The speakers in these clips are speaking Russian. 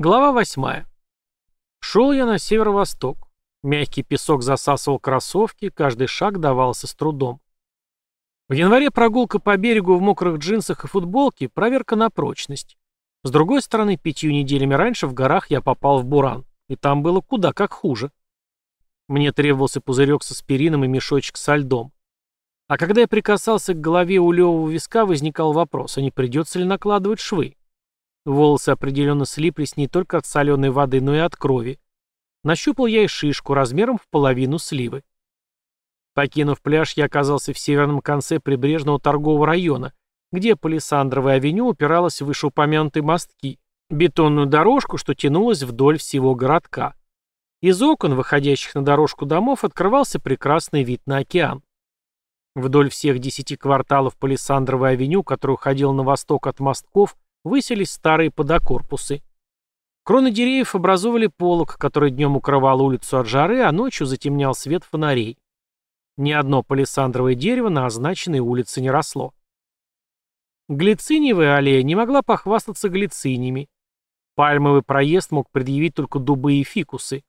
Глава восьмая. Шел я на северо-восток. Мягкий песок засасывал кроссовки, каждый шаг давался с трудом. В январе прогулка по берегу в мокрых джинсах и футболке – проверка на прочность. С другой стороны, пятью неделями раньше в горах я попал в буран, и там было куда как хуже. Мне требовался пузырек с аспирином и мешочек со льдом. А когда я прикасался к голове у левого виска, возникал вопрос, а не придется ли накладывать швы. Волосы определенно слиплись не только от соленой воды, но и от крови. Нащупал я и шишку размером в половину сливы. Покинув пляж, я оказался в северном конце прибрежного торгового района, где Палисандровая авеню упиралась в вышеупомянутые мостки, бетонную дорожку, что тянулась вдоль всего городка. Из окон, выходящих на дорожку домов, открывался прекрасный вид на океан. Вдоль всех десяти кварталов Палисандровой авеню, которая уходила на восток от мостков, высились старые подокорпусы. Кроны деревьев образовывали полог, который днем укрывал улицу от жары, а ночью затемнял свет фонарей. Ни одно палисандровое дерево на означенной улице не росло. Глициниевая аллея не могла похвастаться глициниями. Пальмовый проезд мог предъявить только дубы и фикусы.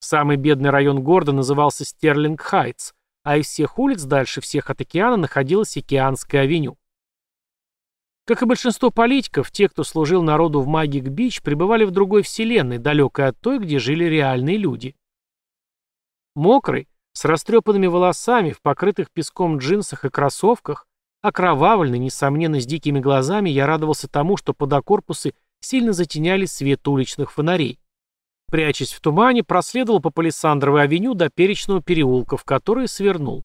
Самый бедный район города назывался Стерлинг-Хайтс, а из всех улиц дальше всех от океана находилась Океанская авеню. Как и большинство политиков, те, кто служил народу в Магик-Бич, пребывали в другой вселенной, далекой от той, где жили реальные люди. Мокрый, с растрепанными волосами, в покрытых песком джинсах и кроссовках, окровавленный, несомненно, с дикими глазами, я радовался тому, что подокорпусы сильно затеняли свет уличных фонарей. Прячась в тумане, проследовал по Палисандровой авеню до Перечного переулка, в который свернул.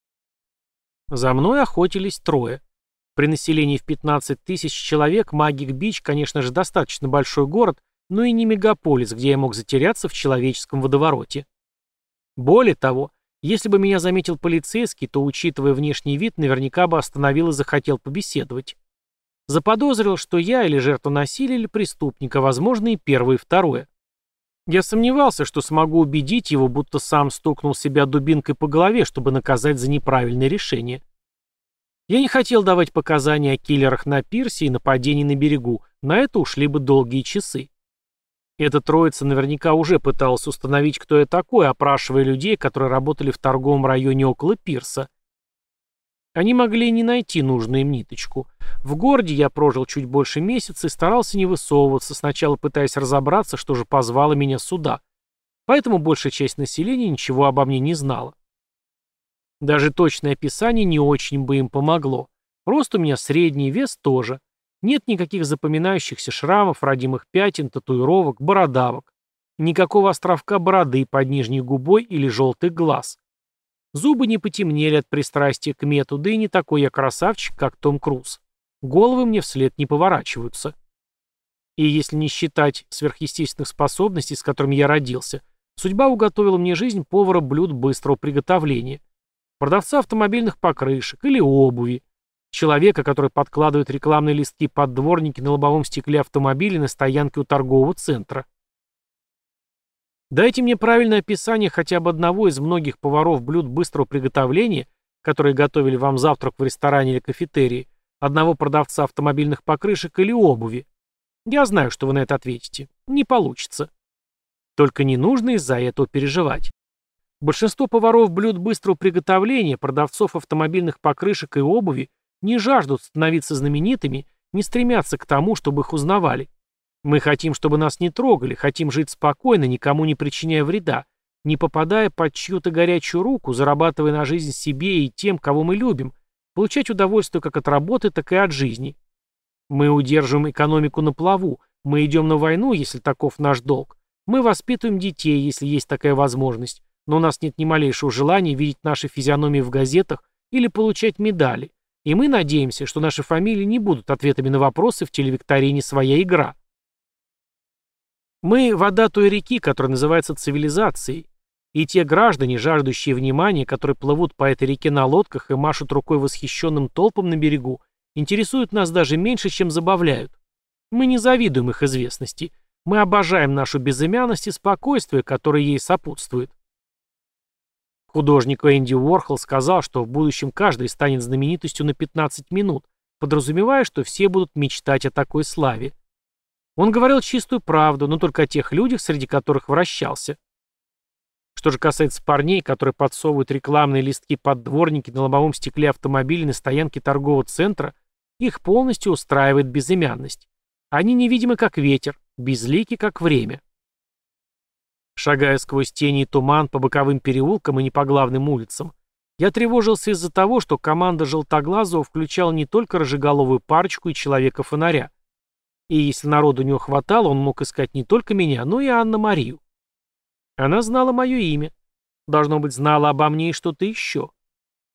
За мной охотились трое. При населении в 15 тысяч человек Магик-Бич, конечно же, достаточно большой город, но и не мегаполис, где я мог затеряться в человеческом водовороте. Более того, если бы меня заметил полицейский, то, учитывая внешний вид, наверняка бы остановил и захотел побеседовать. Заподозрил, что я или жертва насилия, или преступника, возможно, и первое, и второе. Я сомневался, что смогу убедить его, будто сам стукнул себя дубинкой по голове, чтобы наказать за неправильное решение. Я не хотел давать показания о киллерах на пирсе и нападении на берегу, на это ушли бы долгие часы. Эта троица наверняка уже пыталась установить, кто я такой, опрашивая людей, которые работали в торговом районе около пирса. Они могли не найти нужную им ниточку. В городе я прожил чуть больше месяца и старался не высовываться, сначала пытаясь разобраться, что же позвало меня сюда. Поэтому большая часть населения ничего обо мне не знала. Даже точное описание не очень бы им помогло. Рост у меня средний, вес тоже. Нет никаких запоминающихся шрамов, родимых пятен, татуировок, бородавок. Никакого островка бороды под нижней губой или желтых глаз. Зубы не потемнели от пристрастия к мету, да и не такой я красавчик, как Том Круз. Головы мне вслед не поворачиваются. И если не считать сверхъестественных способностей, с которыми я родился, судьба уготовила мне жизнь повара блюд быстрого приготовления – продавца автомобильных покрышек или обуви, человека, который подкладывает рекламные листки под дворники на лобовом стекле автомобиля на стоянке у торгового центра. Дайте мне правильное описание хотя бы одного из многих поваров блюд быстрого приготовления, которые готовили вам завтрак в ресторане или кафетерии, одного продавца автомобильных покрышек или обуви. Я знаю, что вы на это ответите. Не получится. Только не нужно из-за этого переживать. Большинство поваров блюд быстрого приготовления, продавцов автомобильных покрышек и обуви не жаждут становиться знаменитыми, не стремятся к тому, чтобы их узнавали. Мы хотим, чтобы нас не трогали, хотим жить спокойно, никому не причиняя вреда, не попадая под чью-то горячую руку, зарабатывая на жизнь себе и тем, кого мы любим, получать удовольствие как от работы, так и от жизни. Мы удерживаем экономику на плаву, мы идем на войну, если таков наш долг. Мы воспитываем детей, если есть такая возможность но у нас нет ни малейшего желания видеть наши физиономии в газетах или получать медали, и мы надеемся, что наши фамилии не будут ответами на вопросы в телевикторине «Своя игра». Мы – вода той реки, которая называется цивилизацией, и те граждане, жаждущие внимания, которые плывут по этой реке на лодках и машут рукой восхищенным толпам на берегу, интересуют нас даже меньше, чем забавляют. Мы не завидуем их известности. Мы обожаем нашу безымянность и спокойствие, которое ей сопутствует. Художник Энди Уорхол сказал, что в будущем каждый станет знаменитостью на 15 минут, подразумевая, что все будут мечтать о такой славе. Он говорил чистую правду, но только о тех людях, среди которых вращался. Что же касается парней, которые подсовывают рекламные листки под дворники на лобовом стекле автомобиля на стоянке торгового центра, их полностью устраивает безымянность. Они невидимы как ветер, безлики как время. Шагая сквозь тени и туман по боковым переулкам и не по главным улицам, я тревожился из-за того, что команда Желтоглазого включала не только рыжеголовую парочку и человека-фонаря. И если народу у него хватало, он мог искать не только меня, но и Анна-Марию. Она знала мое имя. Должно быть, знала обо мне и что-то еще.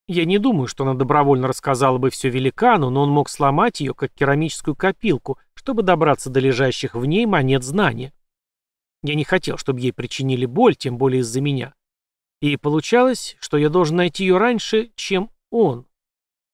Я не думаю, что она добровольно рассказала бы все великану, но он мог сломать ее, как керамическую копилку, чтобы добраться до лежащих в ней монет знания. Я не хотел, чтобы ей причинили боль, тем более из-за меня. И получалось, что я должен найти ее раньше, чем он.